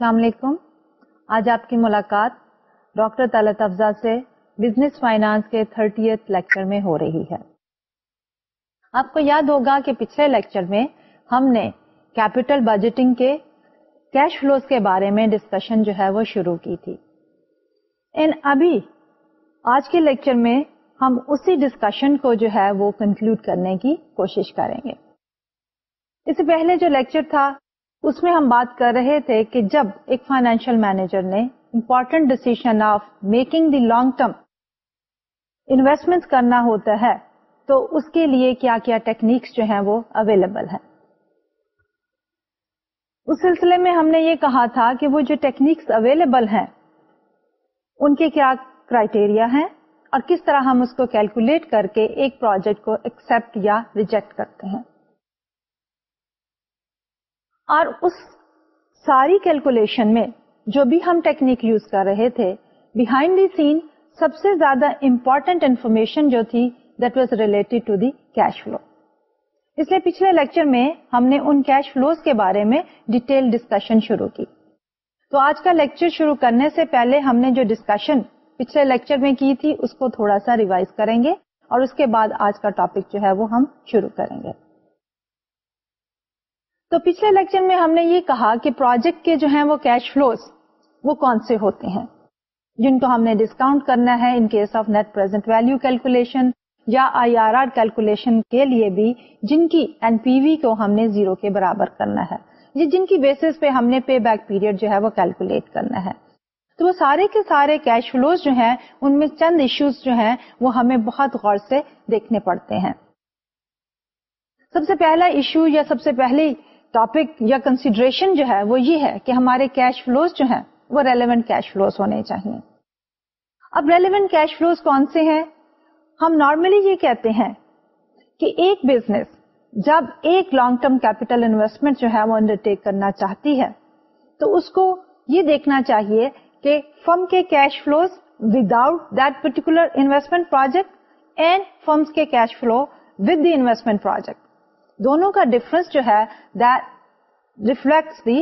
السلام علیکم آج آپ کی ملاقات ڈاکٹر طلعت افزا سے بزنس فائنانس کے تھرٹیتھ لیکچر میں ہو رہی ہے آپ کو یاد ہوگا کہ پچھلے لیکچر میں ہم نے کیپیٹل بجٹنگ کے کیش فلوز کے بارے میں ڈسکشن جو ہے وہ شروع کی تھی ان ابھی آج کے لیکچر میں ہم اسی ڈسکشن کو جو ہے وہ کنکلوڈ کرنے کی کوشش کریں گے اس سے پہلے جو لیکچر تھا اس میں ہم بات کر رہے تھے کہ جب ایک فائنینشیل مینیجر نے important decision of making the long term investment کرنا ہوتا ہے تو اس کے لیے کیا کیا ٹیکنیکس جو ہیں وہ اویلیبل ہے اس سلسلے میں ہم نے یہ کہا تھا کہ وہ جو ٹیکنیکس اویلیبل ہیں ان کے کیا کرائٹیریا ہیں اور کس طرح ہم اس کو کیلکولیٹ کر کے ایک پروجیکٹ کو ایکسپٹ یا ریجیکٹ کرتے ہیں اور اس ساری کیلکولیشن میں جو بھی ہم ٹیکنیک یوز کر رہے تھے بہائنڈ دی سین سب سے زیادہ امپورٹینٹ انفارمیشن جو تھی that was related to the cash flow اس لیے پچھلے لیکچر میں ہم نے ان کیش فلوز کے بارے میں ڈیٹیل ڈسکشن شروع کی تو آج کا لیکچر شروع کرنے سے پہلے ہم نے جو ڈسکشن پچھلے لیکچر میں کی تھی اس کو تھوڑا سا ریوائز کریں گے اور اس کے بعد آج کا ٹاپک جو ہے وہ ہم شروع کریں گے تو پچھلے لیکچر میں ہم نے یہ کہا کہ پروجیکٹ کے جو ہیں وہ کیش فلوز وہ کون سے ہوتے ہیں جن کو ہم نے ڈسکاؤنٹ کرنا ہے in case of net present value calculation یا آئی آر آر کیلکولیشن کے لیے بھی جن کی این پی وی کو ہم نے زیرو کے برابر کرنا ہے یہ جن کی بیسس پہ ہم نے پے بیک پیریڈ جو ہے وہ کیلکولیٹ کرنا ہے تو وہ سارے کے سارے کیش فلوز جو ہیں ان میں چند ایشوز جو ہیں وہ ہمیں بہت غور سے دیکھنے پڑتے ہیں سب سے پہلا ایشو یا سب سے پہلی ٹاپک یا کنسیڈریشن جو ہے وہ یہ ہے کہ ہمارے کیش فلوز جو ہیں وہ ریلیونٹ کیش فلوز ہونے چاہیے اب ریلیونٹ کیش فلوز کون سے ہیں ہم نارملی یہ کہتے ہیں کہ ایک بزنس جب ایک لانگ ٹرم کیپیٹل انویسٹمنٹ جو ہے وہ انڈرٹیک کرنا چاہتی ہے تو اس کو یہ دیکھنا چاہیے کہ فرم کے cash flows without that particular investment project and firms کے cash flow with the investment project دونوں کا ڈفرنس جو ہے reflect the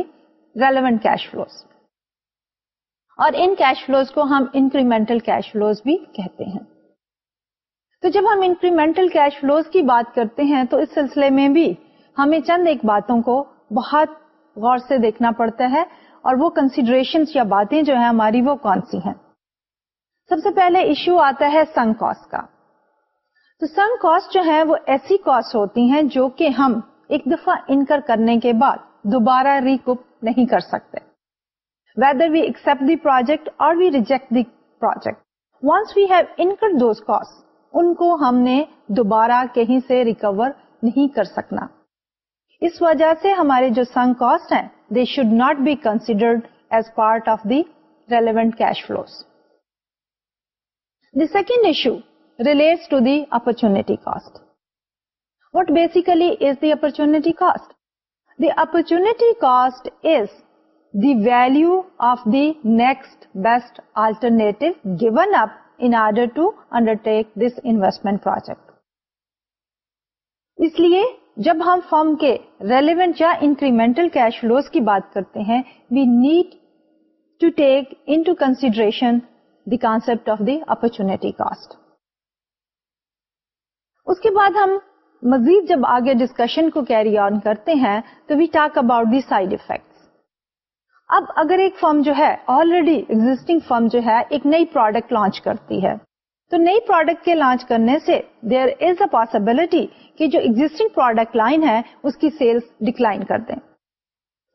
relevant cash flows اور ان کیش فلوز کو ہم انکریمنٹل کیش فلوز بھی کہتے ہیں تو جب ہم انکریمنٹل کیش فلوز کی بات کرتے ہیں تو اس سلسلے میں بھی ہمیں چند ایک باتوں کو بہت غور سے دیکھنا پڑتا ہے اور وہ کنسیڈریشن یا باتیں جو ہیں ہماری وہ کون سی ہیں سب سے پہلے ایشو آتا ہے سنگ کاسٹ کا تو سم کاسٹ جو ہے وہ ایسی کاسٹ ہوتی ہیں جو کہ ہم ایک دفعہ انکر کرنے کے بعد دوبارہ ریکوپ نہیں کر سکتے whether we accept the project اور we we reject the project have incur those cost ان کو ہم نے دوبارہ کہیں سے ریکور نہیں کر سکنا اس وجہ سے ہمارے جو سنگ کاسٹ ہیں they should not be considered as part of the relevant cash flows the second issue the to the What cost what basically opportunity cost the opportunity cost is the value of the next best alternative given up in order to undertake this investment project اس لیے جب ہم firm کے relevant یا incremental cash flows کی بات کرتے ہیں we need to take consideration the concept of the opportunity cost اس کے بعد ہم مزید جب آگے ڈسکشن کو کیری آن کرتے ہیں تو we talk about the side effect اب اگر ایک فرم جو ہے آلریڈی ایگزٹنگ فرم جو ہے ایک نئی پروڈکٹ لانچ کرتی ہے تو نئی پروڈکٹ کے لانچ کرنے سے دیر از اے پاسبلٹی کہ جو ایگزٹنگ پروڈکٹ لائن ہے اس کی سیلس ڈکلائن کر دیں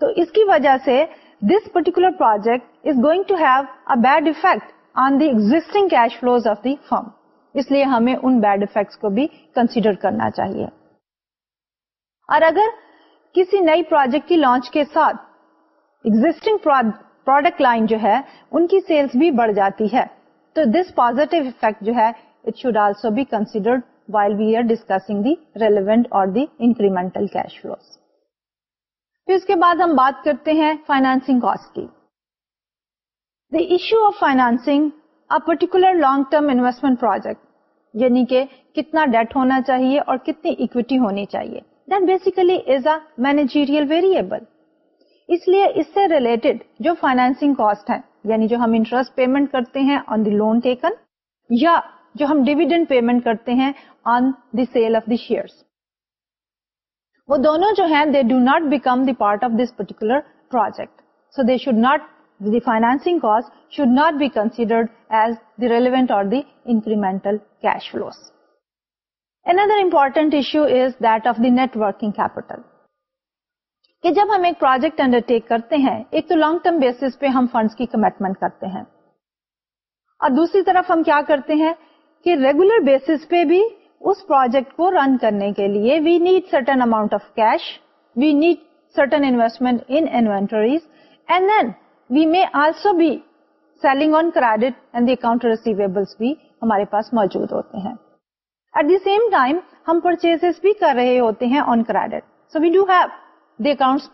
تو اس کی وجہ سے this particular project is going to have a bad effect on the existing cash flows of the firm اس لیے ہمیں ان بیڈ افیکٹس کو بھی کنسیڈر کرنا چاہیے اور اگر کسی نئی پروجیکٹ کی لانچ کے ساتھ ایگزٹنگ پروڈکٹ لائن جو ہے ان کی سیلس بھی بڑھ جاتی ہے تو دس پوزیٹو جو ہے it should also be while we are discussing the relevant اور دی انکریمنٹل کیش فلوز پھر اس کے بعد ہم بات کرتے ہیں فائنانسنگ کاسٹ کی the issue of financing particular long term investment project یعنی کہ کتنا ڈیٹ ہونا چاہیے اور کتنی اکویٹی ہونی چاہیے then basically is a managerial variable اس لیے اس سے ریلیٹڈ جو فائنینسنگ کاسٹ ہے یعنی جو ہم انٹرسٹ پیمنٹ کرتے ہیں آن دی لون ٹیکن یا جو ہم ڈیویڈنڈ پیمنٹ کرتے ہیں on the sale of the share وہ دونوں جو ہیں they do not become the part of this particular project so they should not the financing cost should not be considered as the relevant of the incremental cash flows certain issue is that of the net working capital جب ہم ایک project under ٹیک کرتے ہیں ایک تو long term basis پہ ہم funds کی کمٹمنٹ کرتے ہیں اور دوسری طرف ہم کیا کرتے ہیں کہ ریگولر بیسس پہ بھی اس پروجیکٹ کو رن کرنے کے لیے we need certain amount of cash we need certain investment inventories and then we may also be selling on credit and the account receivables بھی ہمارے پاس موجود ہوتے ہیں ایٹ دی سیم ٹائم ہم پرچیز بھی کر رہے ہوتے ہیں on credit so so we do have the the accounts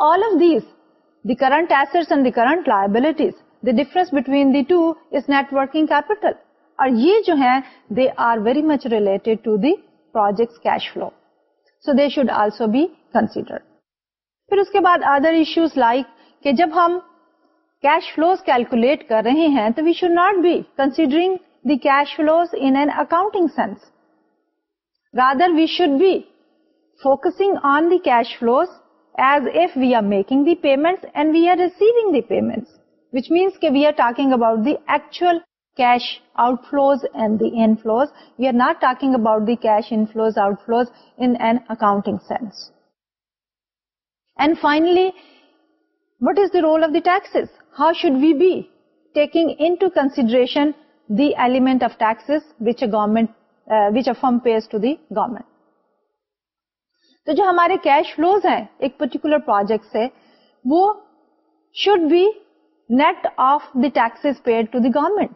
all of these current asset and the current liabilities difference between the two اس نیٹورکنگ کیپیٹل اور یہ جو ہے they are very much related to the project cash flow so they should also be considered پھر اس کے بعد other issues like کہ جب ہم کیش فلوز کیلکولیٹ کر رہے ہیں تو we should not be considering the cash flows in an accounting sense rather we should be focusing on the cash flows as if we are making the payment and we are receiving the payment which means کہ we are talking about the actual cash out flows and the in flows we are not talking about in flows out flows accounting sense and finally what is the role of this how should we be taking consideration the element of tax which a government pays to the government تو جو ہمارے cash flows ہیں ایک particular project سے وہ sheet of these paid to the government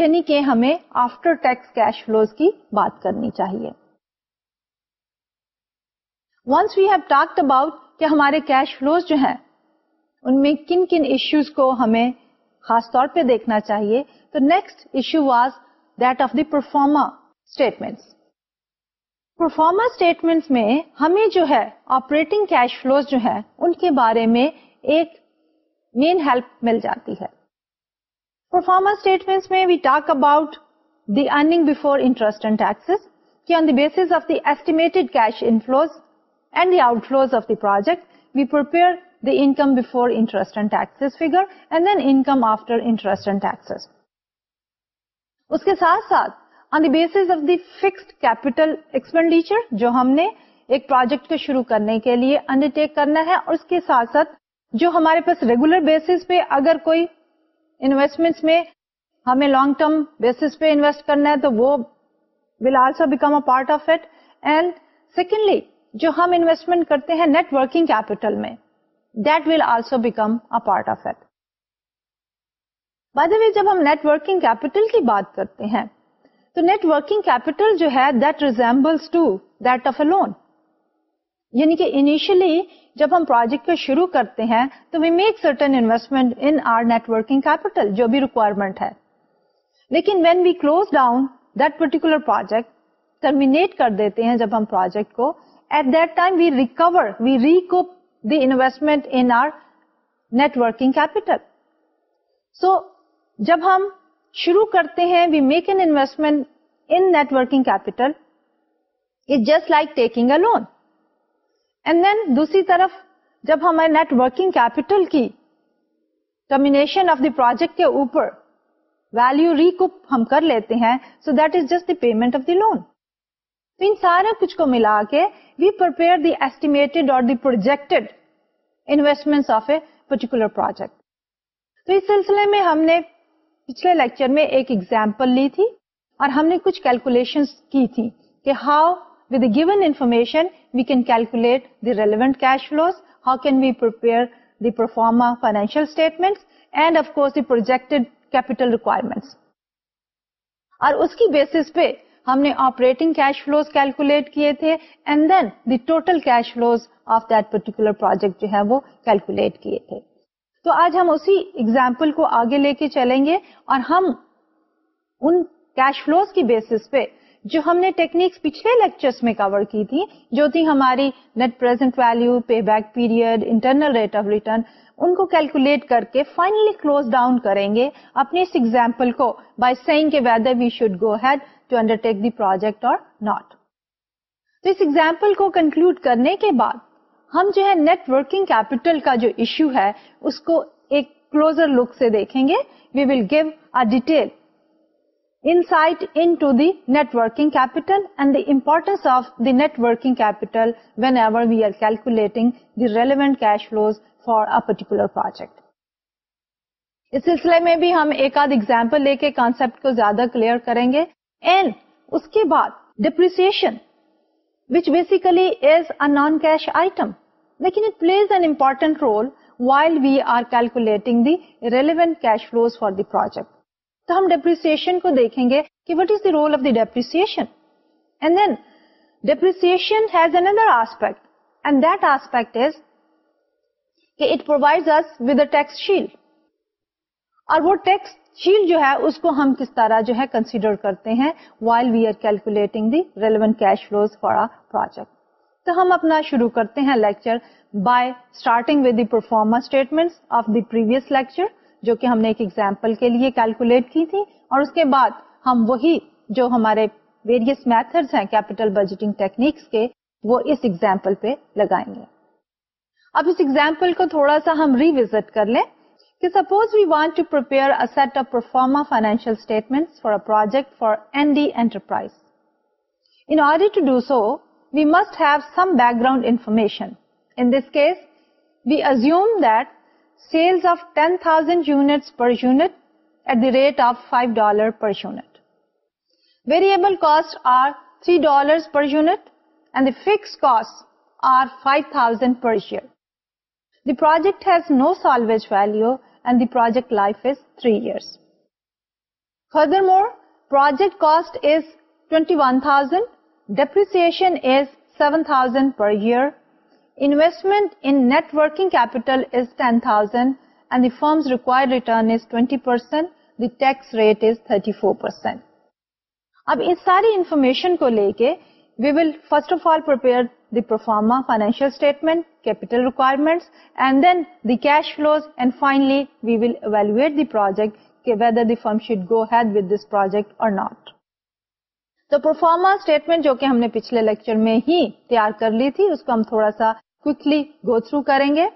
یعنی کہ ہمیں آفٹر ٹیکس کیش فلوز کی بات کرنی چاہیے وانس ویو ٹاک اباؤٹ کہ ہمارے کیش فلوز جو ہیں ان میں کن کن ایشوز کو ہمیں خاص طور پہ دیکھنا چاہیے تو next issue was that of the pro forma statement pro forma statement میں ہمیں جو ہے آپریٹنگ کیش فلوز جو ہیں ان کے بارے میں ایک مین ہیلپ مل جاتی ہے پرفارما اسٹیٹمنٹ میں we talk about the earning before interest and tax کی basis of the estimated cash inflows and the out close of the project we پرم before interest and tax figure and then income after interest and taxes اس کے ساتھ on the base of the fixed capital expenditure جو ہم نے ایک project کو شروع کرنے کے لیے انڈر ٹیک کرنا ہے اور اس کے ساتھ جو ہمارے پاس ریگولر بیسس پہ اگر کوئی انٹ میں ہمیں لانگ ٹرم بیس پہ انویسٹ کرنا ہے تو وہ will also become a part of it and secondly جو ہم انویسٹمنٹ کرتے ہیں نیٹ ورکنگ کیپیٹل میں that will also become a part of it جب ہم net net working working capital capital کی بات کرتے ہیں تو جو ہے that that to of a loan یعنی کہ انیشلی جب ہم پروجیکٹ کو شروع کرتے ہیں تو we make certain investment in our net working capital جو بھی ریکوائرمنٹ ہے لیکن when we close down that particular project terminate کر دیتے ہیں جب ہم پروجیکٹ کو at that time we recover we recoup the investment انٹورک capital سو جب ہم شروع کرتے ہیں وی میک اینسٹمنٹ کیپیٹل دوسری طرف جب ہمارے networking کیپیٹل کی termination آف دی پروجیکٹ کے اوپر ویلو ریکوپ ہم کر لیتے ہیں so that is just the payment of the loan تو ان سارے کچھ کو ملا کے ویپر دی میں ایک ایگزامپل لی تھی اور ہم نے کچھ کیلکولیشن کی تھی کہ how with given information we can calculate the relevant cash flows how can we prepare the pro forma financial statement and of course the project capital requirements اور اس کی بیسس پہ ہم نے آپریٹنگ کیش فلوز کیلکولیٹ کیے تھے and then the total cash flows of that particular project جو ہے وہ کیلکولیٹ کیے تھے تو آج ہم اسی ایگزامپل کو آگے لے کے چلیں گے اور ہم ان کیش فلوز کی بیسس پہ جو ہم نے ٹیکنیکس پچھلے لیکچرز میں کور کی تھی جو تھی ہماری net present value pay back period internal rate of return ان کو کیلکولیٹ کر کے فائنلی کلوز ڈاؤن کریں گے اپنے اس ایگزامپل کو بائی سینگ کے whether we should go ahead the project اور ناٹ تو کنکلوڈ کرنے کے بعد ہم جو ہے ورکنگ کیپیٹل کا جو ایشو ہے اس کو ایک کلوزر لک سے دیکھیں گے relevant cash flows particular project اس سلسلے میں بھی ہم ایک آدھ ایگزامپل لے کے کانسپٹ کو زیادہ کلیئر کریں گے اینڈ اس کے بعد depreciation which basically is a non cash cash item لیکن it plays an role while we are calculating the relevant flows for the project تو ہم ڈیپریسن کو دیکھیں گے کہ what is the role of the depreciation and then depreciation has N other aspect and that aspect is it provide with a tax shield اور وہ tax shield جو ہے اس کو ہم کس طرح جو ہے کنسیڈر کرتے ہیں while we are calculating the relevant cash flows for a project تو ہم اپنا شروع کرتے ہیں lecture by starting with the proforma of the previous lecture جو کہ ہم نے ایک ایگزامپل کے لیے کیلکولیٹ کی تھی اور اس کے بعد ہم وہی جو ہمارے ویریس میتھڈ ہیں کیپیٹل بجٹنگ ٹیکنیکس کے وہ اس ایگزامپل پہ لگائیں گے اب اس ایگزامپل کو تھوڑا سا ہم ریوزٹ کر لیں کہ suppose we want to an the enterprise in order to do so we must have some background information in this case we assume that of thousand unit unit per at the cost are three dollar per unit and the fix cost are five thousand per year the project has نو سال which value the project life is three years furthermore project cost is twenty one thousand depreciation is seven thousand per year investment انٹورک capital is ten thousand and the firms require return is twenty percent the tax rate is thirty four percent اب اس ساری information کو لے کے we will first of all proforma financial statement capital requirement and then cash flows and finally we will evaluate the project فم should ahead this project or not تو performer جو کہ ہم نے پچھلے لیکچر میں ہی تیار کر لی تھی اس کو ہم تھوڑا سا کو تھرو کریں گے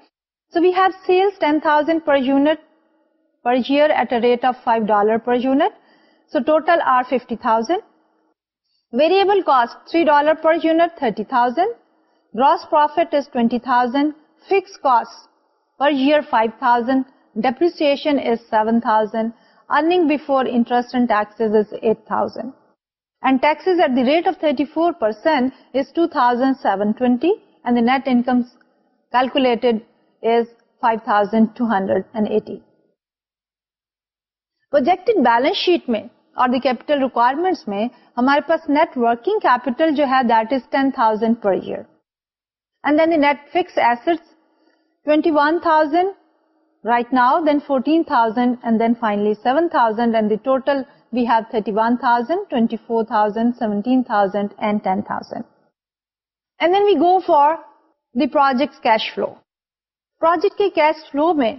so we've sales ten thousand per unit per year at of five dollar per unit so total are fifty thousand variable cost three dollar per unit thirty thousand gross profit is twenty thousand fix cost per year five thousand depreciation thousand is at the rate of thirty four is two hundred balance sheet میں اور the capital requirements میں ہمارے پاس net working capital جو ہے that is ten thousand per year cash flow میں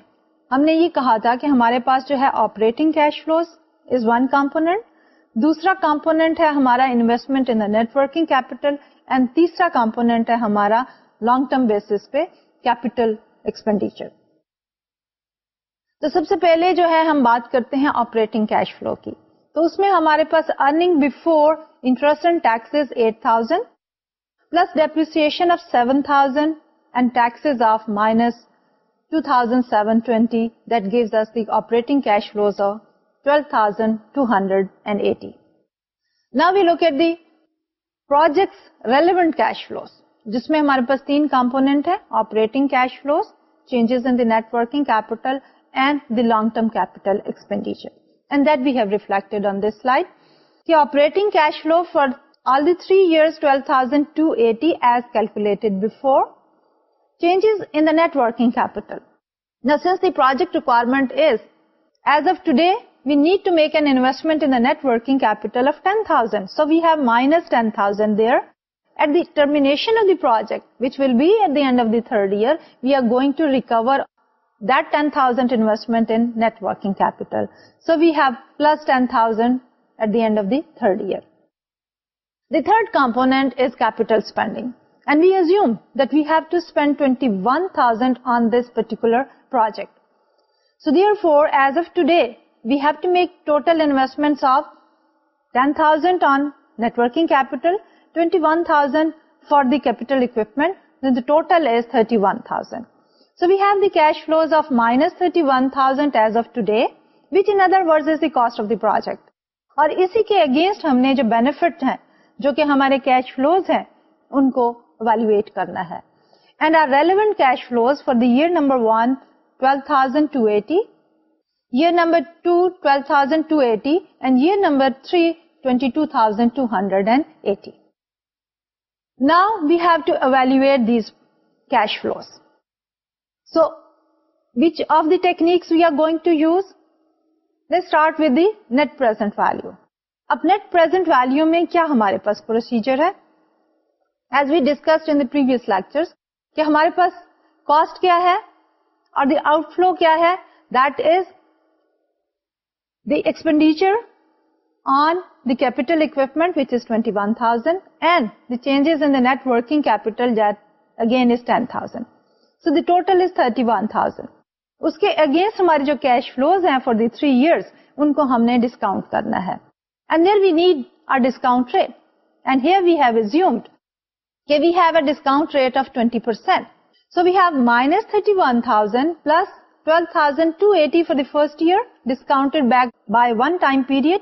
ہم نے یہ کہا تھا کہ ہمارے پاس جو ہے operating cash flows is one component دوسرا کمپونیٹ ہے ہمارا investment in net working capital and تیسرا کمپونیٹ ہے ہمارا لانگ ٹرم بیسس پہ کیپیٹل ایکسپینڈیچر تو سب سے پہلے جو ہے ہم بات کرتے ہیں آپریٹنگ کیش فلو کی تو اس میں ہمارے پاس earning before interest and tax eight thousand plus depreciation of seven thousand and taxes of minus two thousand seven twenty that gives operating cash flows of twelve thousand two hundred and eighty نا we locate the projects relevant cash flow جس میں ہمارے پاس تین component ہے operating cash flows changes in that working capital and and the long term capital expenditure that we have on this operating cash flow for all the three years twelve thousand two eighty before changes ایئرڈ بفورز انٹورک capital project requirement is as of today we need to make an investment working capital at the termination be at the third year we are going to recover thousand so we've پلسینڈ at the end of the third year the third component کی جو flows ہیں ان کو نا we've to evaluate these کی net present value اب net present value میں کیا ہمارے پاس پروسیجر ہے as we discussed in previous lecture کہ ہمارے پاس کاسٹ کیا ہے اور دی آؤٹ فلو کیا ہے دیٹ از دی ایکسپینڈیچر ہم نے first year discount back by one time period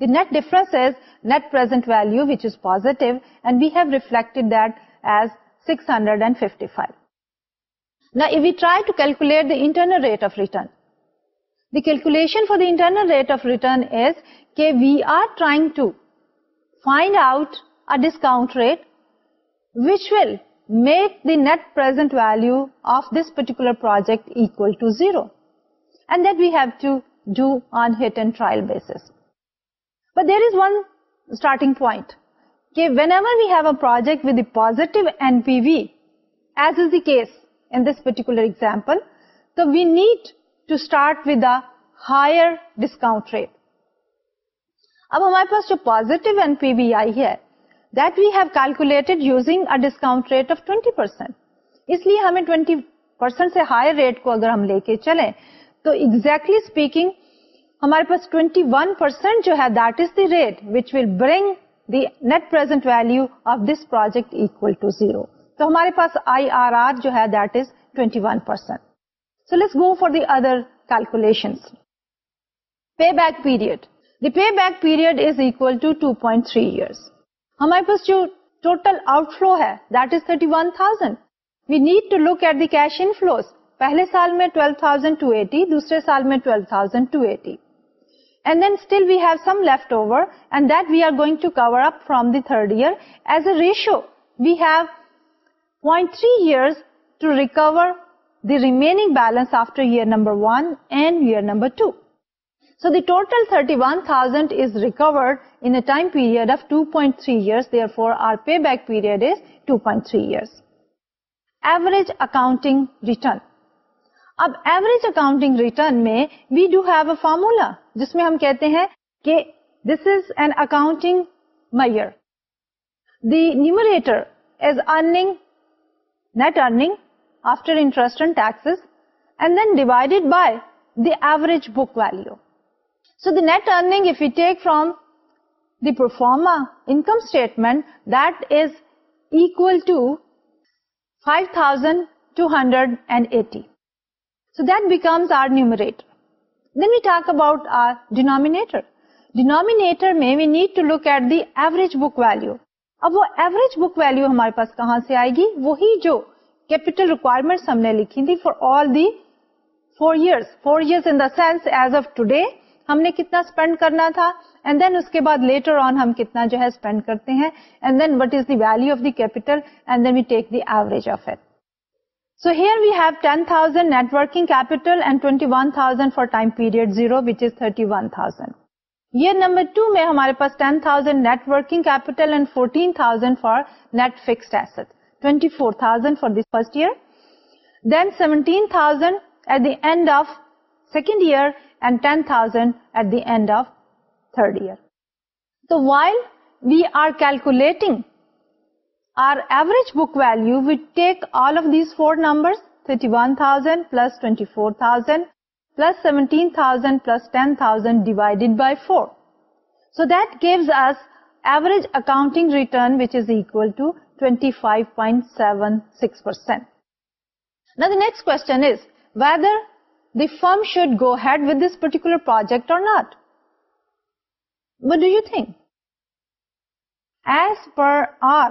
the net difference net پریلو پوزیٹوٹیڈ as six hundred we try to calculator for daughter we are trying to find out rate which will make the net present value of this particular project equal to zero and that we have to do on hit and trial base then starting point کہ whenever we have a project with that particular تو higher discount rate اب ہمارے پاس جو positive E P V I ہے discount rate of twenty percent اس لیے ہمیں ٹوینٹی پرسینٹ سے ہائر ریٹ کو اگر ہم لے کے چلیں تو ایگزیکٹلی اسپیکنگ ہمارے پاس ٹوینٹی ون پرسینٹ جو ہے rate which will bring the net present value of this project equal to zero تو ہمارے پاس آئی آر آر جو ہے that is is 21%. So let's go for the the other calculation pay pay back back period period equal to point three ہمارے پاس جو total outflow ہے that is 31,000 we need to look at the cash inflows پہلے سال میں 12,280 دوسرے سال میں 12,280 third year as a show he total thirty one thousand is recovered and of two point three year for our pay back period is two point three year average accounting accounting return میں we do have a formula جس میں ہم کہتے ہیں کہ this is an accounting measure the numerator is earning net earning after interest and tax and then divided by the average book value so the net earning if you take from the proforma income statement that is equal to five thousand two hundred and eighty so that becomes our numerator then we talk about the denominator میں we need to look at the average book value اب وہ average book value ہمارے پاس کہاں سے آئے گی وہی جو کیپیٹل ریکوائرمنٹ ہم نے لکھی تھی for all the four year four years in the sense as of today ہم نے کتنا اسپینڈ کرنا تھا اینڈ دین اس کے بعد لیٹر آن ہم کتنا جو ہے اسپینڈ کرتے ہیں and then what is the value of the capital average of it so here we have ten thousand net working capital and twenty one thousand for time period zero which is thirty one thousand یہ number two میں ہمارے پاس ten thousand net working capital thousand for net fix asset twenty four thousand for this first year then seventeen thousand at the end of second year and ten thousand at the end of third year so while we are calculating ج book value take all of this four number the firm should go head this particular project اور not what do you think as per our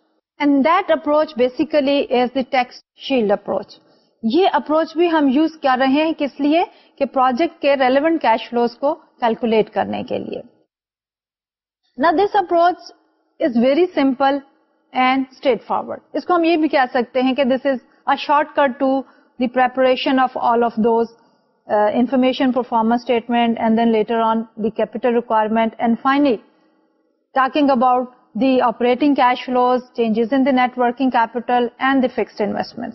and that approach basically is the tax shield approach یہ approach بھی ہم use کر رہے ہیں کس لیے کہ پروجیکٹ کے ریلیونٹ کیش فلوز کو کیلکولیٹ کرنے کے لیے نا this approach is very simple and straightforward اس کو ہم یہ بھی کہہ سکتے ہیں کہ this is a shortcut to the preparation of all of those information performance statement and then later on the capital requirement and finally talking about the operating cash flows changes in the net working capital and the fix investment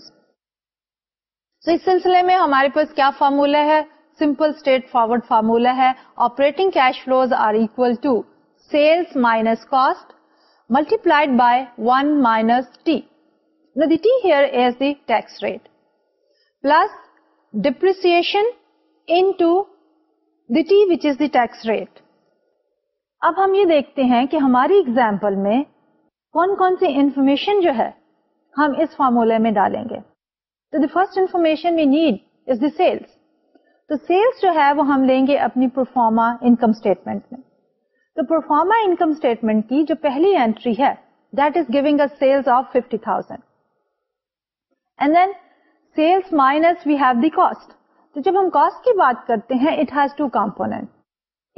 اس سلسلے میں ہمارے پاس کیا formula ہے simple straightforward formula ہے operating cash flows are equal to sales minus cost multiplied by one minus T's that plus depreciation T was the tax rate اب ہم یہ دیکھتے ہیں کہ ہماری ایگزامپل میں کون کون سی انفارمیشن جو ہے ہم اس فارمولہ میں ڈالیں گے تو the first information we need is the sales sales تو جو ہے وہ ہم لیں گے اپنی پرفارما انکم اسٹیٹمنٹ میں تو پرفارما انکم اسٹیٹمنٹ کی جو پہلی اینٹری ہے that is giving sales of fifty thousand and then sales minus we have the cost تو جب ہم کاسٹ کی بات کرتے ہیں اٹ ہیز ٹو کمپونیٹ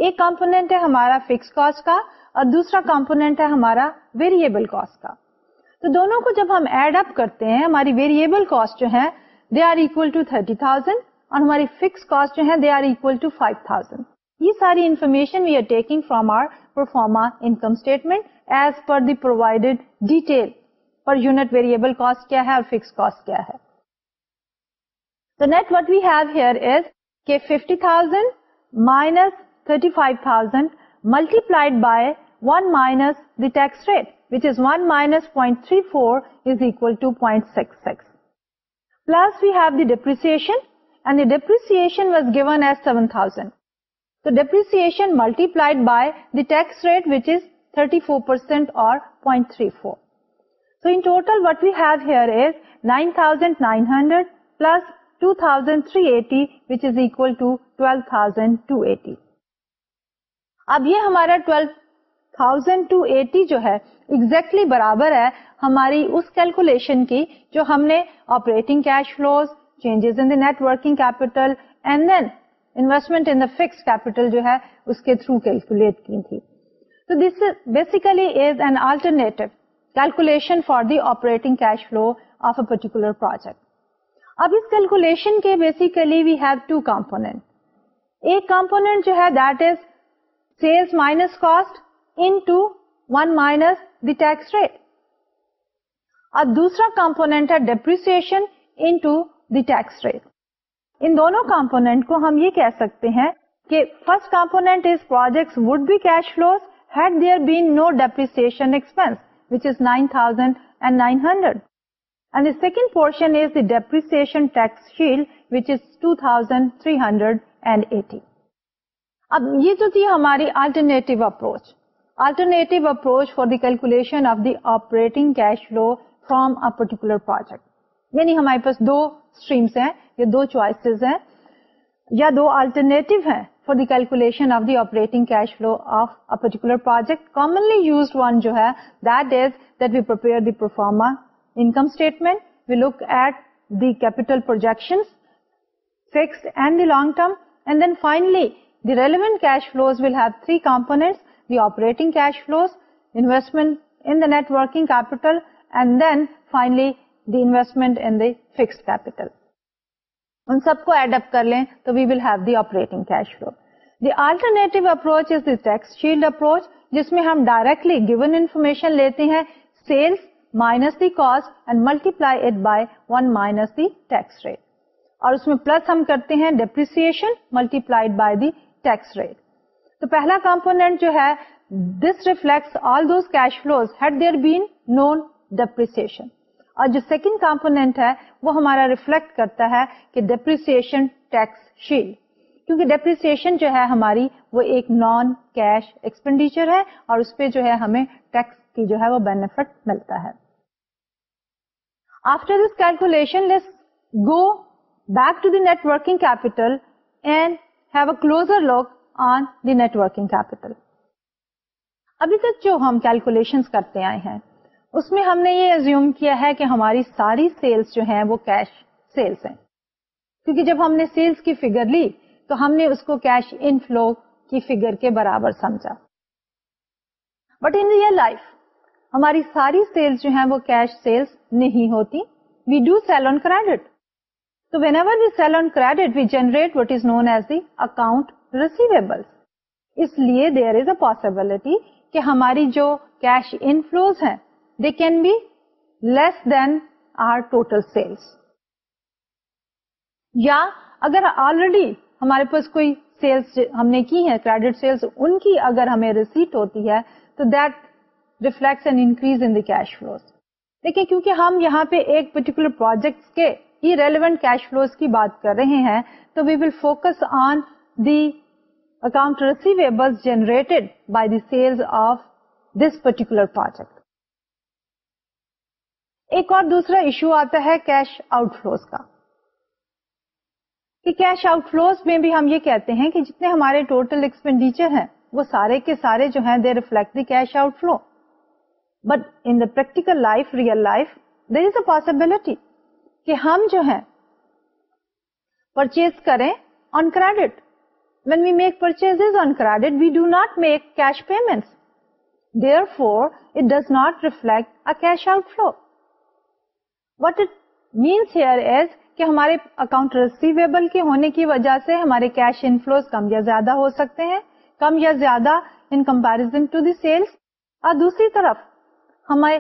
ایک کمپونیٹ ہے ہمارا فکس کاسٹ کا اور دوسرا کمپونیٹ ہے ہمارا ویریبل کاسٹ کا تو دونوں کو جب ہم ایڈ اپ کرتے ہیں ہماری ویریبل کاسٹ جو ہے they are equal to thirty thousand اور ہماری فکس کاسٹ جو ہے they are equal to five thousand یہ ساری information we are taking from our proforma income statement as per the provided detail per unit variable cost کیا ہے اور fix cost کیا ہے 35,000 multiplied by 1 minus the tax rate which is 1 minus 0.34 is equal to 0.66. Plus we have the depreciation and the depreciation was given as 7,000. So depreciation multiplied by the tax rate which is 34% or 0.34. So in total what we have here is 9,900 plus 2,380 which is equal to 12,280. اب یہ ہمارا twelve thousand two eighty جو ہے exactly برابر ہے ہماری اس calculation کی جو ہم نے operating cash flows changes in the working capital and then investment in fix capital جو ہے اس کے تھرو کیلکولیٹ کی تھی تو this basically is an alternative calculation for the operating cash flow of a particular project اب اس calculation کے basically we have to component ایک کمپونیٹ جو ہے that is sales minus cost rate اور دوسرا کمپونیٹ ہے in in to the tax rate دونوں کمپونیٹ کو ہم یہ کہہ سکتے ہیں کہ first component is project would be cash flows had there been no depreciation expense which is nine thousand and nine hundred and second portion is the depreciation tax shield which is two thousand three hundred and eighty اب یہ جو تھی ہماری alternative approach alternative approach for the calculation of the operating cash flow from a particular project یعنی ہمارے پاس دو streams ہیں یا دو choices ہیں یا دو الٹرنیٹو ہیں for the calculation of the operating cash flow of a particular project commonly used one جو ہے that is that we the proforma income statement we look at the capital projection fix and the long term and then finally The the the the the relevant cash cash flows flows, will have three components, operating investment investment in in net working capital, capital. and then finally fixed ان سب کو add up کر لیں تو we will have the the the operating cash flow alternative approach is tax shield approach جس میں ہم directly given information لیتے ہیں sales minus the cost and multiply it by one minus the tax rate اور اس میں plus ہم کرتے ہیں depreciation multiplied by the پہلا کمپونیٹ جو ہے دس ریفلیکٹ بین نون ڈیشن اور جو سیکنڈ کمپونیٹ ہے وہ ہمارا جو ہے ہماری وہ ایک نان کیش ایکسپینڈیچر ہے اور اس پہ جو ہے ہمیں this calculation go back to the working capital and look on the net working capital ابھی تک جو ہم کیلکولیشن کرتے آئے ہیں اس میں ہم نے یہ کیا ہے کہ ہماری ساری سیلس جو ہیں وہ کیش سیلس ہیں کیونکہ جب ہم نے سیلس کی فگر لی تو ہم نے اس کو کیش ان فلو کی فگر کے برابر سمجھا بٹ ان ریئل لائف ہماری ساری سیلس جو ہیں وہ کیش سیلس نہیں ہوتی we do sell on credit So whenever we we sell on credit, generate what is known as the account receivables. اس لیے ہماری جو کیش انوز یا اگر آلریڈی ہمارے پاس کوئی سیلس ہم نے کی ہے کریڈٹ سیلس ان کی اگر ہمیں ریسیٹ ہوتی ہے تو that reflects and increase in cash flows دیکھیں کیونکہ ہم یہاں پہ ایک پرٹیکولر پروجیکٹ کے ریلیونٹ کیش فلوز کی بات کر رہے ہیں تو we will focus on the account receivable generated by دیلس of this particular project ایک اور دوسرا ایشو آتا ہے کیش آؤٹ فلوز کا کہ کیش آؤٹ فلوز میں بھی ہم یہ کہتے ہیں کہ جتنے ہمارے ٹوٹل ایکسپینڈیچر ہیں وہ سارے کے سارے جو ہیں they reflect the cash outflow but in the practical life real life there is a possibility ہم جو ہمارے اکاؤنٹ ریسیویبل ہونے کی وجہ سے ہمارے کیش انفلوز کم یا زیادہ ہو سکتے ہیں کم یا زیادہ in comparison to the sales اور دوسری طرف ہمیں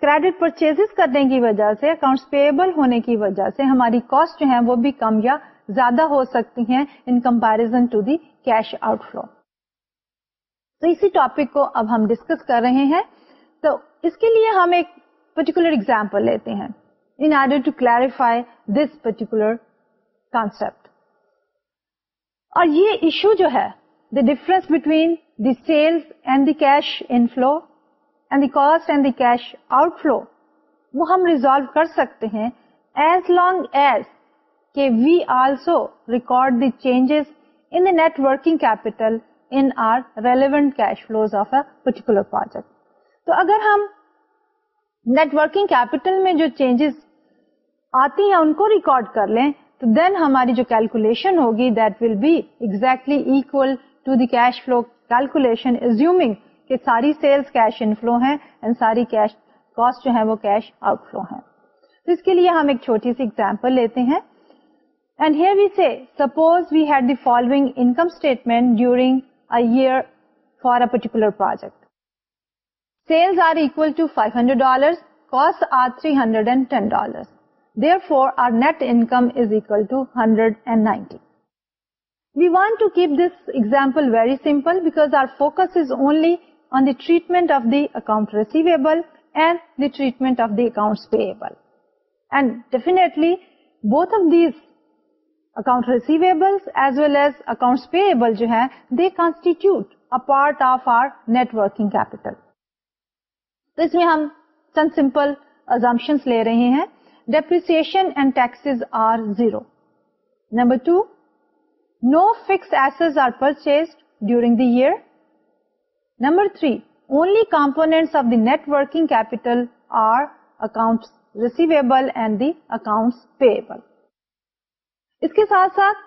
کریڈٹ پرچیز کرنے کی وجہ سے اکاؤنٹس پیبل ہونے کی وجہ سے ہماری کاسٹ جو ہے وہ بھی کم یا زیادہ ہو سکتی ہیں in comparison to the cash outflow تو اسی ٹاپک کو اب ہم ڈسکس کر رہے ہیں تو اس کے لیے ہم ایک پرٹیکولر اگزامپل لیتے ہیں in order to clarify this particular concept اور یہ ایشو جو ہے the difference between the sales and the cash flow and the cost and the cash outflow وہ ہم ریزالو کر سکتے ہیں ایز لانگ ایز کہ we also record the changes in net working capital in our relevant cash flows of a particular project تو اگر ہم net working capital میں جو چینجز آتی ہیں ان کو ریکارڈ کر لیں تو دین ہماری جو کیلکولیشن ہوگی that will be exactly equal to the cash flow calculation assuming کہ ساری سیلز کیش انفلو ہیں اینڈ ساری کیش کاسٹ جو ہے وہ کیش آؤٹ فلو ہے تو اس کے لیے ہم ایک چھوٹی سی ایگزامپل لیتے ہیں and suppose we income statement during for a particular project sales are equal to five hundred dollar cost are three hundred and ten dollar therefore our net income is equal to hundred and ninety we want to keep this example very simple because our focus is only the treatment of the account receivable and the treatment of the account pay both of these account receivable as well as account pay جو ہے they constitute a part of our net working capital تو اس میں ہم چند simple اگزامشنس لے رہے ہیں depreciation and taxes are zero number two no fix ایس are purchase during the year number three only component of the net working capital اس کے ساتھ ساتھ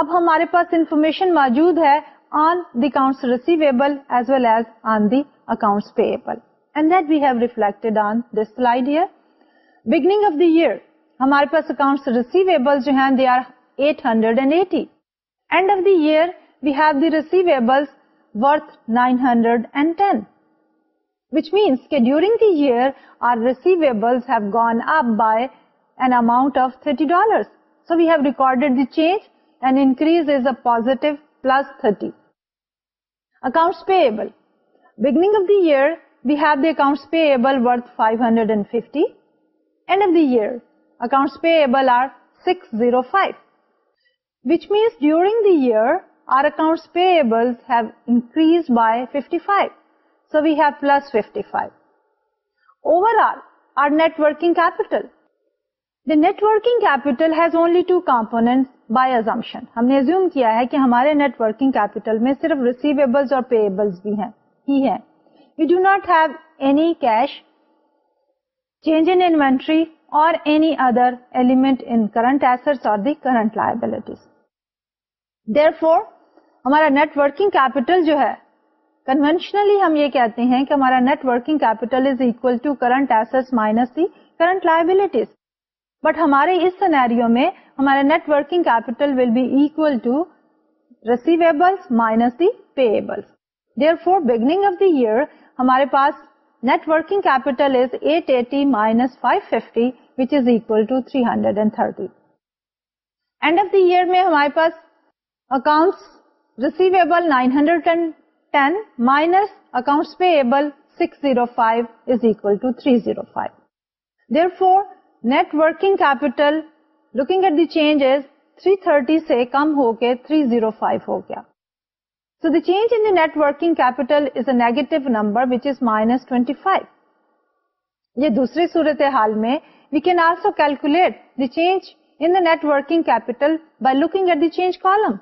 اب ہمارے پاس انفارمیشن موجود ہے on on on the the the the the accounts accounts accounts receivable receivable as as well and and and that we we have have this slide beginning of of year year ہمارے پاس جو ہیں they are eight hundred eighty ڈیوریو gone اپنٹ of thirty ڈالرنگ hundred pay six zero five during the net working کیپیٹلنٹ by assumption ہم نے ہمارے networking capital میں صرف receivable اور پے ہی ہے you do not have any cash چینجری or any other element int S or current liabilities therefore ہمارا net working capital جو ہے کنوینشنلی ہم یہ کہتے ہیں کہ ہمارا net working capital is equal to current asset minus the current liabilities but ہمارے اس سینیریو میں ہمارا net working capital will be to minus the payables therefore beginning of year ہمارے پاس net working capital is eight eighty minus five fifty which is equal to three hundred and thirty and of the year میں ہمارے پاس accounts receivable nine hundred and ten minus account pay six zero five is equal to three zero five therefore net working capital looking at the change three thirty سے کم ہو کے three zero five ہو گیا so the change in the net working capital is a negative number which is minus twenty five یہ دوسری صورت حال میں we can also calculate the change net working capital by looking at the change column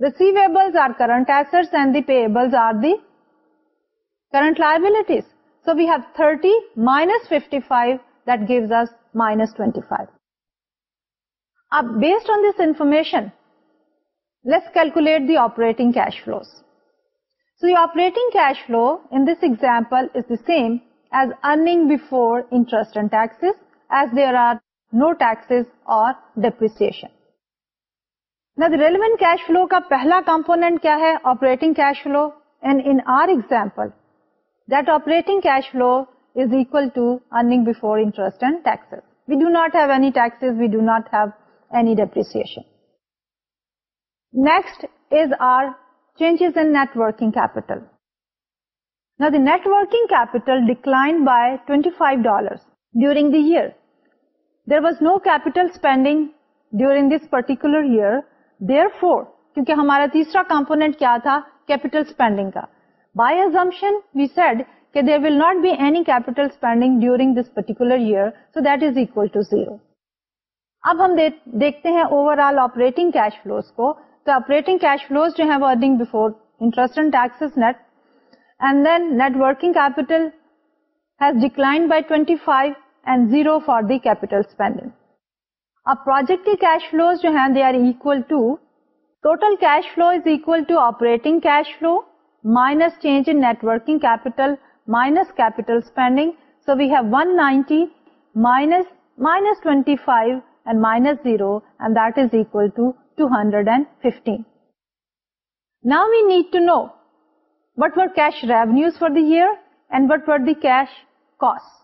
so آپریٹنگلڈ tax as they are no taxes relevant cash flow کا پہلا component کیا ہے operating cash flow and in our example that operating cash flow is equal to earning before interest and taxes we do not have any taxes we do not have any depreciation next is our changes in net working capital نا that working capital declined by twenty five dollar during the year there was no capital spending during this particular year therefore کیونکہ ہمارا تیسرا component کیا تھا capital spending کا by assumption we said کہ there will not be any capital spending during this particular year so that is equal to zero اب ہم دیکھتے ہیں overall operating cash flows کو تو آپریٹنگ کیش فلوز جو ہیں وہ wording before interest and net and then net working capital has declined by twenty five and zero for the capital spending اب پروجیکٹ کے کیش فلوز جو ہیں they are equal to total cash flow is equal to operating cash flow minus change in net working capital minus capital spending so we have one ninety minus minus twenty five and minus zero and that is equal to two hundred and fifteen now we need to know what were cash revenues for the year and what were the cash cost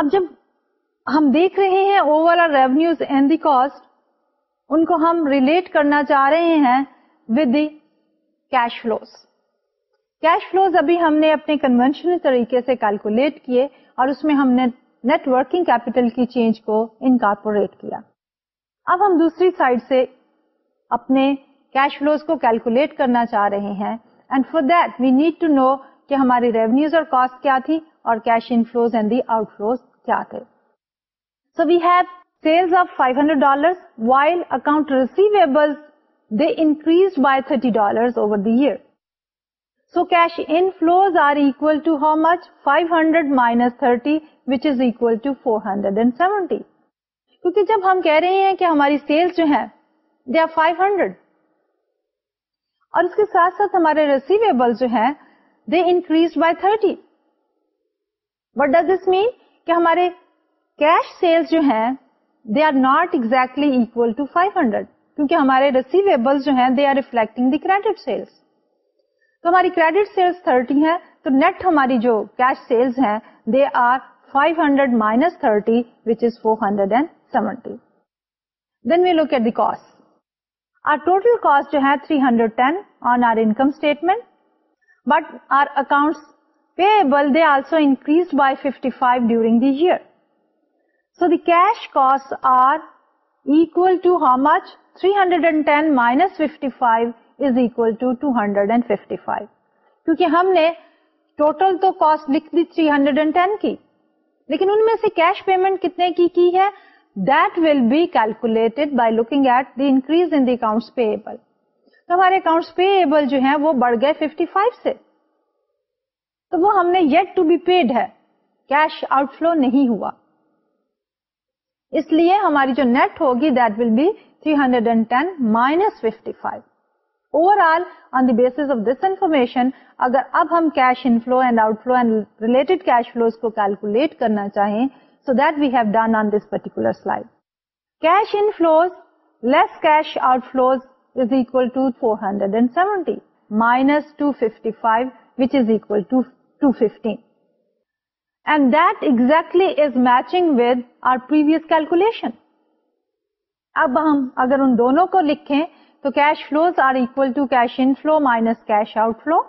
اب جب ہم دیکھ رہے ہیں overall and the cost ان کو ہم relate کرنا چاہ رہے ہیں with the cash cash flows flows ابھی ہم نے اپنے کنوینشنل طریقے سے کیلکولیٹ کیے اور اس میں ہم نے نیٹورکنگ کیپیٹل کی چینج کو انکارپوریٹ کیا اب ہم دوسری سائڈ سے اپنے کیش فلوز کو کیلکولیٹ کرنا چاہ رہے ہیں and for that we need to know کہ ہماری ریونیوز اور کاسٹ کیا تھی اور cash inflows and the outflows کیا تھے we've sales of five hundred dollar account receive so کیونکہ جب ہم کہہ رہے ہیں کہ ہماری سیلس جو ہے اس کے ساتھ ہمارے رسیویبل جو ہے they increase by thirty but this this mean کہ ہمارے کیش سیلس جو ہیں they are not exactly equal to ایگزیکٹلیڈ کیونکہ ہمارے ریسیویبل جو ہیں they are reflecting the credit sales تو ہماری کریڈٹ سیلس 30 ہے تو نیٹ ہماری جو کیش سیلز ہیں they are 500 hundred minus thirty which is four hundred and seventy then we look at the cost our total cost جو ہے 310 hundred ten on our income statement but our account pay also increase by fifty five during the year cash cost are equal to how much three hundred and ten minus fifty five is equal to two hundred and five کیونکہ ہم نے total تو cost لکھ دی three hundred کی لیکن ان میں سے کیش پیمنٹ کتنے کی کی ہے that will be calculate by looking at the increase amount پے ہمارے اکاؤنٹس پے جو ہیں وہ بڑھ گئے ففٹی فائیو سے تو وہ ہم نے گیٹ ٹو بی پیڈ ہے کیش آؤٹ فلو نہیں ہوا اس لیے ہماری جو نیٹ ہوگی that will be 310 hundred and ten minus fifty five overall on the base of this information اگر اب ہم cash inflow and outflow and related cash flow کو کیلکولیٹ کرنا چاہیں so that we have done on this particular slide cash inflows less cash out flows is equal to four hundred and seventy minus two fifty five which is equal to two fifteen and دزلیس calculation اب ہم اگر ان دونوں کو لکھیں تو cash flows are equal to cash inflow minus cash outflow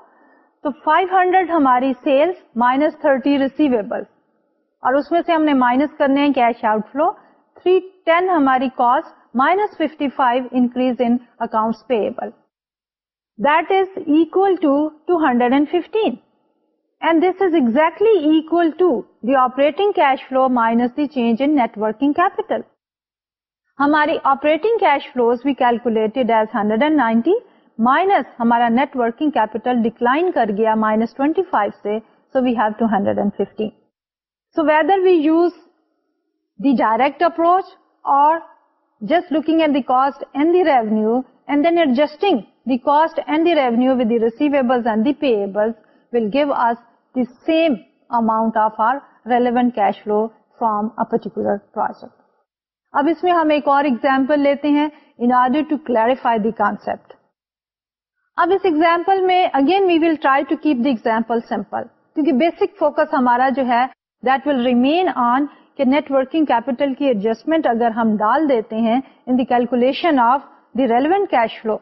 تو 500 ہماری سیلس مائنس تھرٹی ریسیویبل اور اس میں سے ہم نے مائنس کرنے ہیں کیش آؤٹ فلو 310 ہماری cost minus fifty five increase in accounts payable that is equal to دکل اینڈ دس از ایگزٹلیٹنگ cash flow minus the change cash flow hundred and ninety minus ہمارا نیٹورکنگ کیپیٹل ڈکلائن کر گیا minus twenty five سے so we've two hundred and fifty so whether we use the direct approach اور just looking at the کو same amount of are relevant cash flow from a particular project اب اس میں ہم ایک اور example لیتے ہیں کانسپٹ اب اس ایگزامپل میں again we will try to keep the example simple کیونکہ بیسک فوکس ہمارا جو ہے دیٹ ول ریمیٹ آن کے نیٹ ورکنگ کیپیٹل کی ایڈجسٹمنٹ اگر ہم ڈال دیتے ہیں in the calculation of the relevant cash flow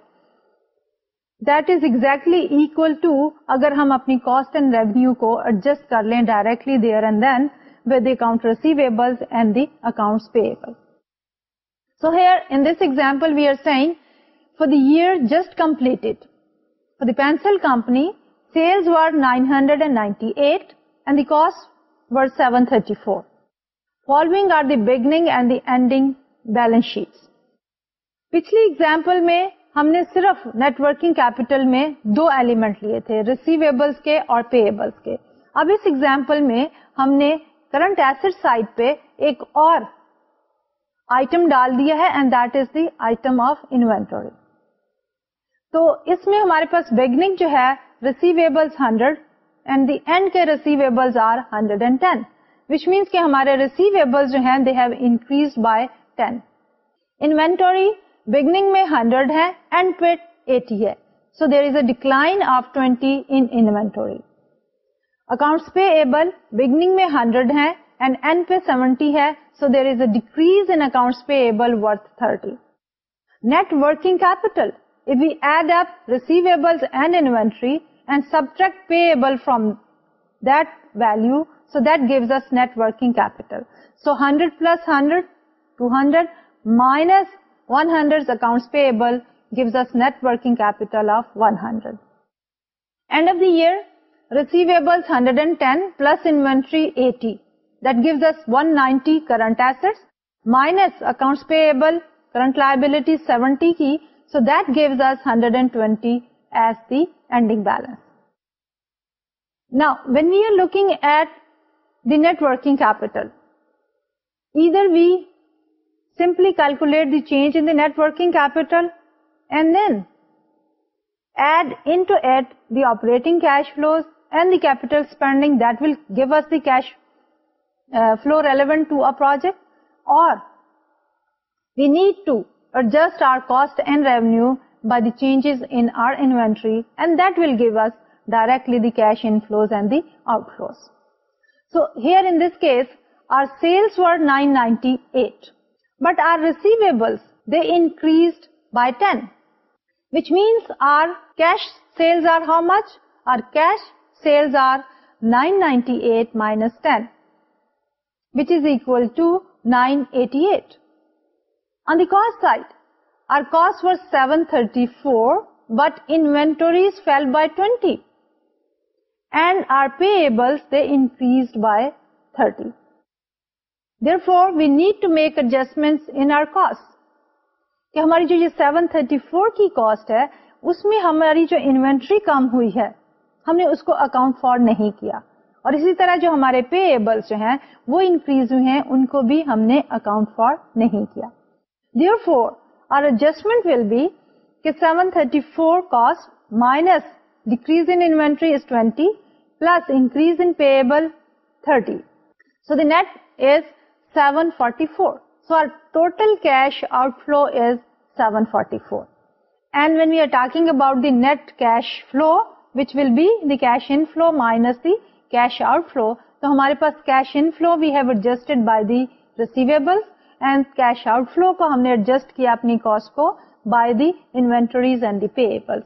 that is exactly equal to اگر ہم اپنی کاسٹ اینڈ ریونیو کو ایڈجسٹ کر لیں directly there and then with the the account account receivable and payable so here in this example we are سیگ for the year just complete for the pencil company sales were nine hundred and ninety eight and the cost were seven thirty four following our the beginning and the ending balance sheet پچھلی example میں ہم نے صرف net working capital میں دو element لیے تھے receivables کے اور پیبلس کے اب اس ایگزامپل میں ہم نے کرنٹ ایسڈ سائٹ پہ ایک اور آئٹم آئٹم ڈال دیا ہے and that is the of تو اس میں ہمارے پاس بگننگ جو ہے receivable hundred and the end کے receivable are hundred and ten which means کے ہمارے ریسیویبل جو ہیں they have increase by ten hundred ہےٹی ہے اکاؤنٹس پے پی ہے سوئر فرام ہے so worth gives net working capital capital. So 100 plus 100, 200 minus one hundred account pay current liability seventy کی so that gives us hundred and twenty as the ending balance نا when you are looking at the net working capital ادھر be simply calculate the change net working capital directly دیش انوز and the outflows so here in this case our sales nine ninety eight but آرسی at دیسٹ side are four seven thirty four بٹریز fell by twenty and our پیبلٹی for we need to make adjustment کی cost ہے اس میں ہماری جو inventory کم ہوئی ہے ہم نے اس کو اکاؤنٹ فار نہیں کیا اور اسی طرح جو ہمارے پے ایبلس جو ہیں وہ انکریز ہوئے ہیں ان کو بھی ہم نے اکاؤنٹ فار نہیں کیا therefore our adjustment will be کہ 734 cost minus decrease inventory is 20 plus increase in payable thirty so the net is seven forty four so total forty four and when we are talk cash outflow کو ہم نے adjust کیا اپنی entries and the payable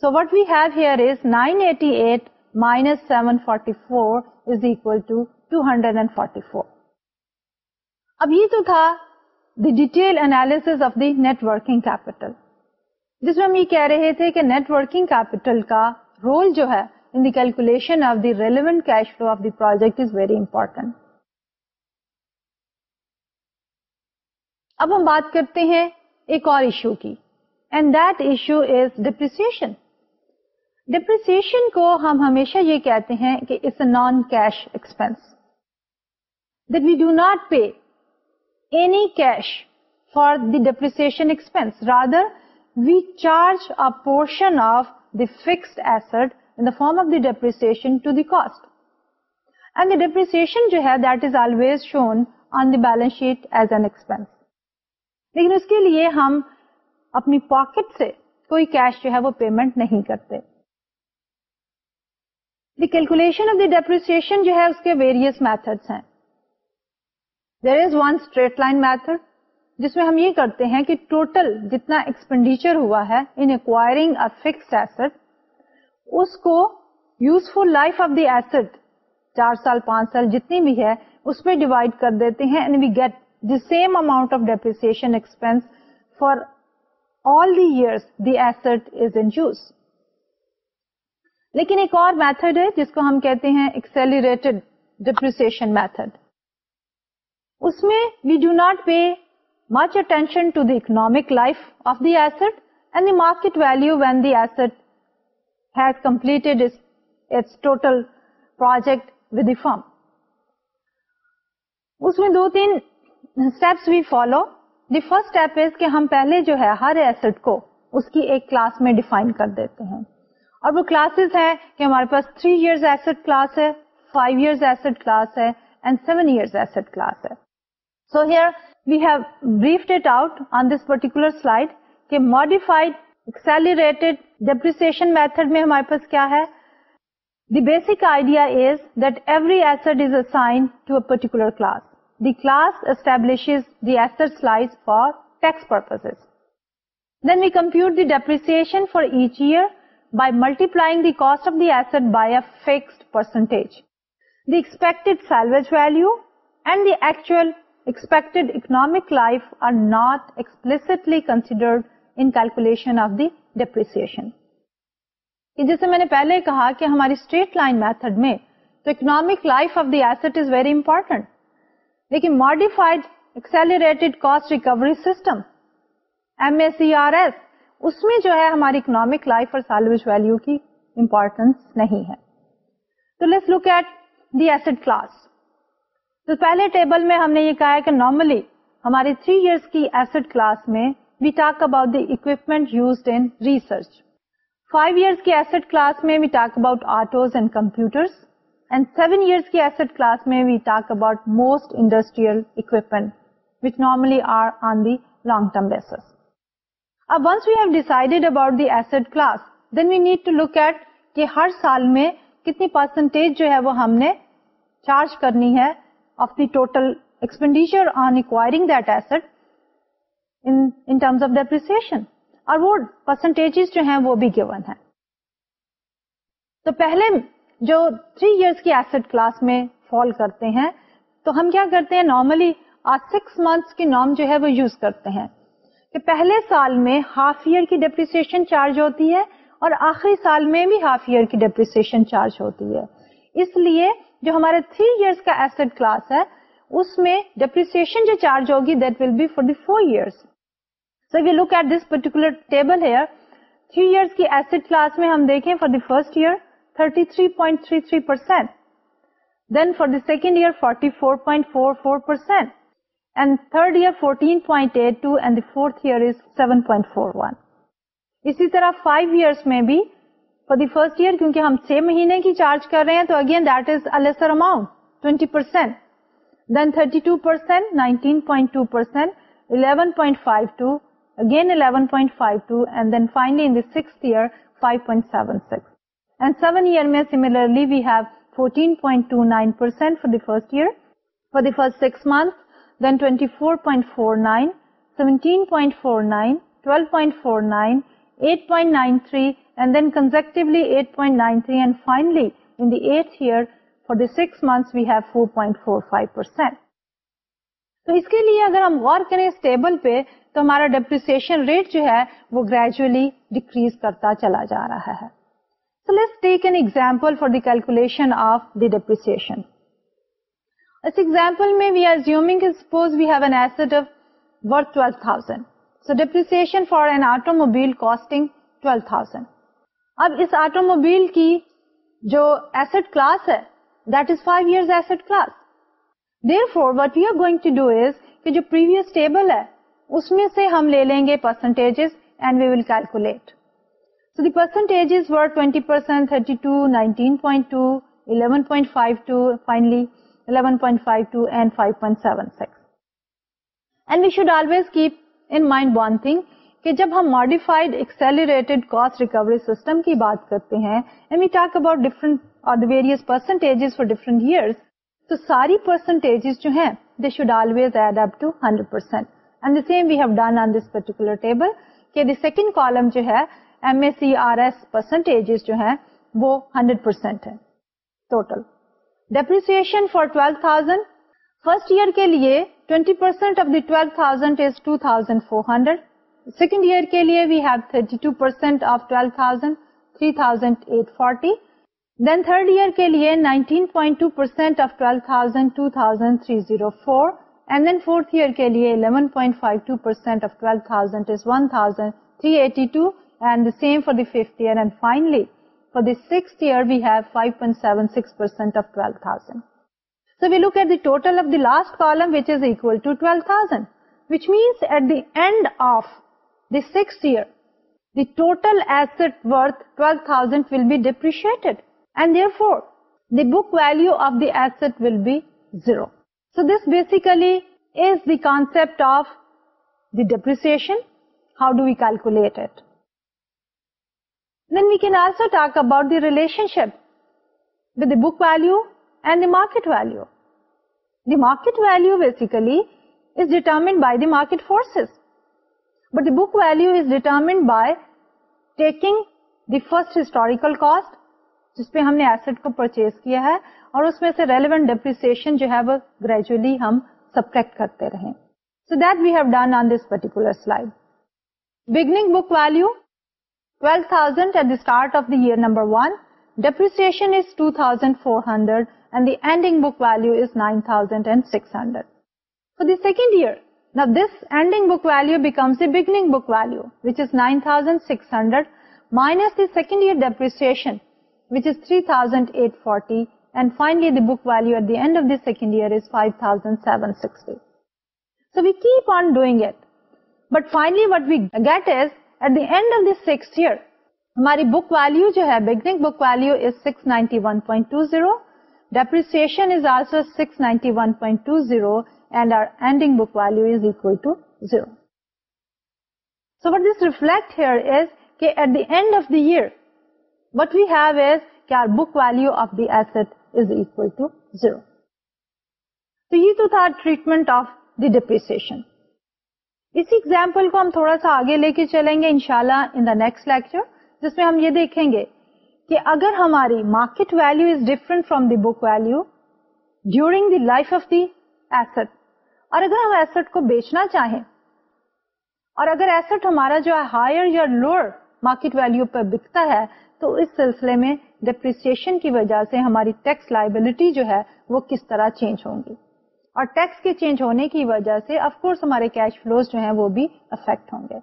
so what we've Hare eighty eight minus seven forty four is equal to two hundred and forty four اب یہ تو تھا the detail analysis of the net working capital جس میں ہم یہ کہہ رہے تھے کہ نیٹورکنگ کیپیٹل کا رول جو ہے in the calculation of the relevant cash flow of the project is very important اب ہم بات کرتے ہیں ایک اور ایشو کی and that issue is depreciation depreciation کو ہم ہمیشہ یہ کہتے ہیں کہ it's a non cash expense that we do not pay any cash for the the depreciation expense. Rather, we charge a portion of fixed asset in the form of the depreciation to the cost. And the depreciation جو ہے that is always shown on the balance sheet as an expense. لیکن اس کے لیے ہم اپنی pocket سے کوئی cash جو ہے وہ پیمنٹ نہیں کرتے دی دی کیلکولیشن آف کرتےشن جو ہے اس کے ویریئس میتھڈس ہیں there is one straight line method جس میں ہم یہ کرتے ہیں کہ ٹوٹل جتنا ایکسپینڈیچر ہوا ہے ان فکسڈ ایسٹ اس کو useful life of the asset چار سال پانچ سال جتنی بھی ہے اس میں ڈیوائڈ کر دیتے ہیں and we get the same amount of depreciation expense for all the years the asset is in use لیکن ایک اور میتھڈ ہے جس کو ہم کہتے ہیں ایکسلریٹڈ ڈیپریسن میتھڈ اس میں we do not pay much attention to the economic life of the asset and the market value when the asset is complete اس میں دو تین steps follow the first step is کہ ہم پہلے جو ہے ہر ایسٹ کو اس کی ایک کلاس میں ڈیفائن کر دیتے ہیں اور وہ کلاسز ہے کہ ہمارے پاس تھری ایئر ایسٹ کلاس ہے فائیو ایسٹ کلاس ہے and seven year asset class ہے ماڈیفائڈ ڈیپریسن میتھڈ میں ہمارے پاس کیا ہے basic idea class asset the ایس سلائی فار ٹیکس پر then we compute depreciation for each year by multiplying the cost of the asset by a fix percentage the expect salvage value and the actual جیسے میں نے پہلے کہا کہ ہماری اسٹریٹ لائن میتھڈ میں تو economic life of the asset is very لیکن modified accelerated cost recovery system M A C R S اس میں جو ہے ہماری اکنامک لائف اور سیلو ویلو کی امپورٹینس نہیں ہے تو let's look at the asset class تو پہلے ٹیبل میں ہم نے یہ کہا کہ نارملی ہمارے تھری ایئرس کی ایسڈ کلاس میں we talk about the equipment used in research five years کی ایسڈ کلاس میں we talk about autos and computers and seven years کی ایسڈ کلاس میں we talk about most industrial equipment which normally are on the long term basis اب once we have decided about the asset class then we need to look at کہ ہر سال میں کتنی percentage جو ہے وہ ہم نے چارج کرنی ہے وہ بھیڈ کلاس میں فال کرتے ہیں تو ہم کیا کرتے ہیں نارملی سکس منتھس کی نام جو ہے وہ یوز کرتے ہیں کہ پہلے سال میں ہاف ایئر کی ڈپریسیشن چارج ہوتی ہے اور آخری سال میں بھی ہاف ایئر کی ڈپریسیشن چارج ہوتی ہے اس لیے جو ہمارے تھری ایئرس کا ایسٹ کلاس ہے اس میں ڈپریسن جو چارج ہوگی that will be four the four years so you look at this particular table here three years کی ایسٹ کلاس میں ہم دیکھیں for the first year 33.33% then for the second year 44.44% and third year 14.82 and the fourth year is 7.41 اسی طرح 5 years میں بھی for the first year کیونکہ ہم چھ مہینے کی چارج کر رہے ہیں تو again that ازر amount then thirty two percent eleven point year year میں similarly we nine percent for the first year for the first six month twenty four point four twelve point four nine 8.93 8.93 and and then consecutively finally in the the year for months we have 4.45%. ایٹرینڈلیٹ پوائنٹلیئر ہم غور کریں تو ہمارا depression rate جو ہے وہ گریجولی ڈیکریز کرتا چلا جا رہا ہے ڈپریسن فار آٹو موبائل ہے اس میں سے ہم لے لیں گے ان مائنڈ ون تھنگ کہ جب ہم modified accelerated cost recovery system کی بات کرتے ہیں and we talk about different اور various percentages for different years تو ساری پرسنٹیجز جو ہیں they should always add up to 100% percent and the same we have done on this particular table کہ دی سیکنڈ کالم جو ہے M S C R S percentages جو ہیں وہ 100% پرسینٹ ہے total depreciation for 12,000 thousand first year کے لیے 20% percent of the twelve thousand is two thousand four hundred second year کے لیے we have thirty two percent of twelve thousand three thousand eight forty then third year کے لیے nineteen point two percent of twelve thousand two thousand three zero four and then fourth year کے لیے eleven point five two percent of twelve thousand is one thousand three eighty two and same for the fifth year and finally for the six year we have five point seven six percent of twelve thousand we look at دیوٹل basically concept of depreciation how do we calculate it کی relationship with the book value market value the market value basically determined by the market forces but the book value is determined by taking the first historical ہم نے asset کو purchase کیا ہے اور اس میں سے ریلیونٹ ڈیپریسن جو ہے وہ گریجولی ہم سبٹریکٹ کرتے رہے so that we have done on this particular slide beginning book value 12,000 thousand at the start of the year number one depreciation is two thousand four hundred second year values book values nine thousand six hundred minus and seven sixty so we keep on doing it but finally what we get is at the end of the six year ہماری book value جو ہے treatment of دیشن اسی example کو ہم تھوڑا سا آگے لے کے چلیں گے ان شاء اللہ ان دا نیکسٹ لیکچر جس میں ہم یہ دیکھیں گے کہ اگر ہماری market value is different from the book value during the life of the asset اور اگر ہم ایسٹ کو بیچنا چاہیں اور اگر ایسٹ ہمارا جو ہے ہائر یا لوور مارکیٹ ویلو پر بکتا ہے تو اس سلسلے میں ڈپریسن کی وجہ سے ہماری ٹیکس لائبلٹی جو ہے وہ کس طرح چینج ہوں گی اور ٹیکس کے چینج ہونے کی وجہ سے افکوارس ہمارے کیش فلوز جو ہیں وہ بھی افیکٹ ہوں گے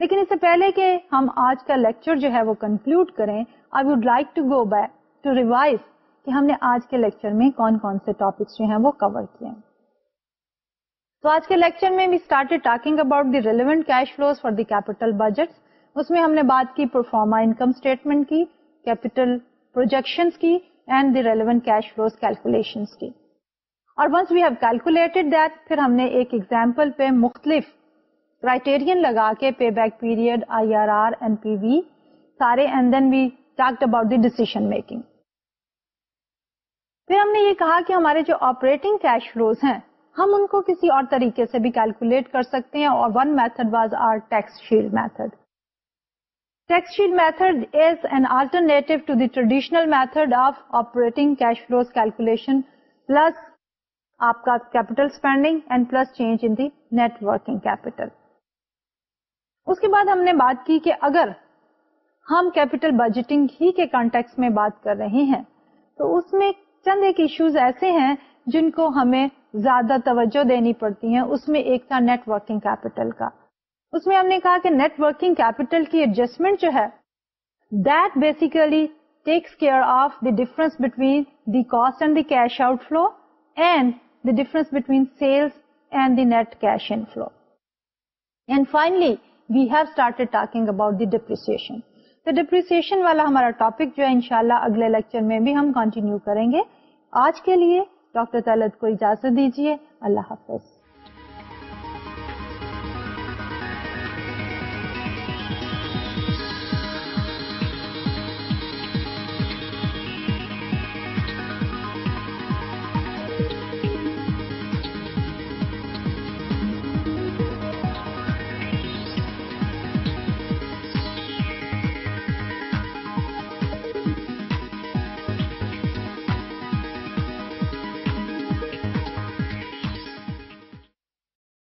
لیکن اس سے پہلے کہ ہم آج کا لیکچر جو ہے وہ کنکلوڈ کریں I would like to go back to revise کہ ہم نے آج کے لیکچر میں کون کون سے ٹاپکس جو ہیں وہ کور کیے تو آج کے لیکچر میں بھی started talking about the relevant cash flows for the capital budget اس میں ہم نے بات کی پرفارما انکم اسٹیٹمنٹ کی کیپیٹل پروجیکشن کی and the relevant cash flows calculation کی اور once we have calculated that پھر ہم نے ایک ایگزامپل پہ مختلف کرائٹیرئن لگا کے pay back period I R R N P V سارے and then we talk about the decision making پھر ہم نے یہ کہا کہ ہمارے جو آپریٹنگ کیش فلوز ہیں ہم ان کو کسی اور طریقے سے بھی کیلکولیٹ کر سکتے ہیں اور one method was our tax shield method tax shield method is an alternative to the traditional method of operating cash flows calculation plus آپ کا capital spending and plus change in the net working capital اس کے بعد ہم نے بات کی کہ اگر ہم کیپیٹل بجٹنگ ہی کے کانٹیکس میں بات کر رہے ہیں تو اس میں چند ایک ایشوز ایسے ہیں جن کو ہمیں زیادہ توجہ دینی پڑتی ہیں اس میں ایک تھا نیٹ ورکنگ کیپیٹل کا اس میں ہم نے کہا کہ نیٹ ورکنگ کیپیٹل کی ایڈجسٹمنٹ جو ہے that basically takes care of the difference between the cost and the cash outflow and the difference between sales and the net cash inflow and finally we have started talking about دیشن تو depreciation والا ہمارا topic جو ہے انشاءاللہ اگلے lecture میں بھی ہم کنٹینیو کریں گے آج کے لیے ڈاکٹر طلعت کو اجازت دیجیے اللہ حافظ